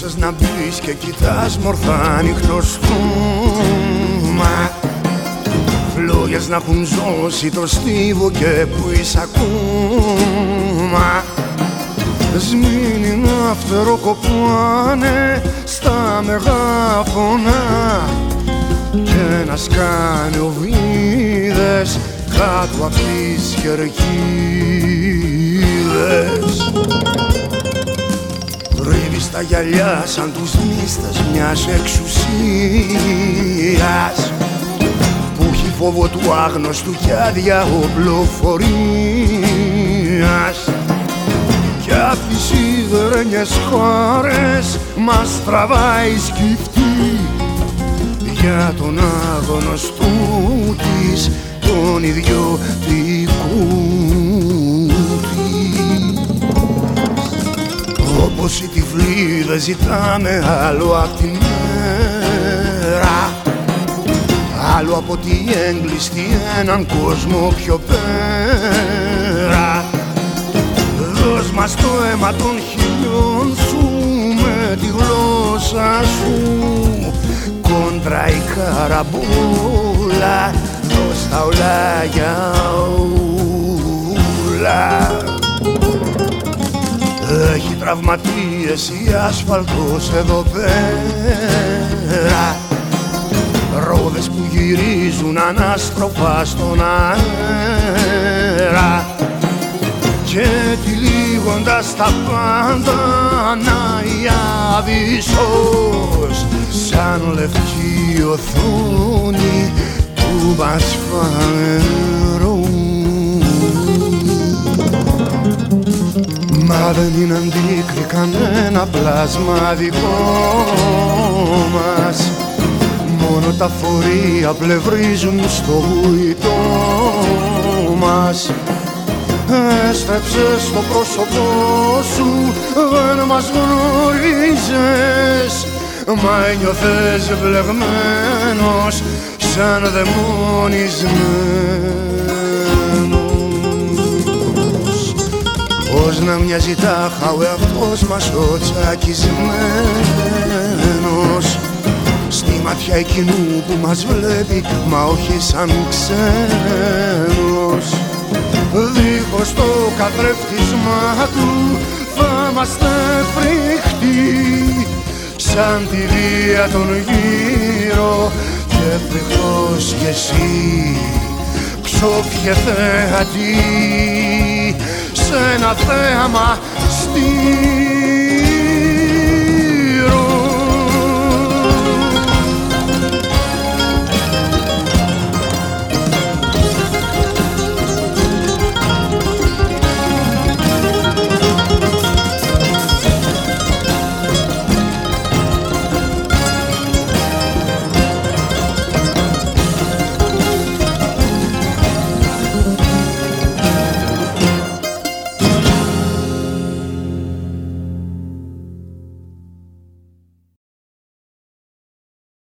Μπορούσες να μπεις και κοιτάς μορφά ανοιχτό στούμα Φλόγες να έχουν ζώσει το στίβο και που είσαι ακόμα. Σμήνει να φτεροκοπάνε στα μεγάφωνα. Και να σκάνε οβίδες κάτω απ' τις κερκίδες Ρίβεις τα γυαλιά σαν τους μίστες μιας εξουσίας. Που έχει φόβο του άγνωστου και άδεια οπλοφορίας κι απ' τις σιδερένιες χώρες μας τραβάει σκυφτή. Για τον άγνωστού της τον ιδιωτικού Όπως οι τυφλοί δεν ζητάνε άλλο απ' τη μέρα. Άλλο από τη έγκλειστη έναν κόσμο πιο πέρα. Δώσ' μας το αίμα των χιλιών σου με τη γλώσσα σου. Κόντρα η καραμπούλα δώσ' τα όλα για τραυματίες η ασφαλτός εδώ πέρα. Ρόδες που γυρίζουν ανάστροφα στον αέρα. Και τυλίγοντας τα πάντα να η άβυσσος Σαν λευκή οθόνη του μας Μα δεν είναι αντίκρι κανένα πλάσμα δικό μας. Μόνο τα φορεία πλευρίζουν στο βουητό μας. Έστρεψες το πρόσωπό σου, δεν μας γνωρίζες Μα ένιωθες βλεγμένος σαν δαιμονισμένος Πώς να μοιάζει τάχα ο εαυτός μας ο τσακισμένος Στη ματιά εκείνου που μας βλέπει μα όχι σαν ξένος Δίχως το καθρέφτισμά του θα είμαστε φρικτοί σαν τη βία των γύρω και φρικτός κι εσύ ψόφιε θεατή σε ένα θέαμα στη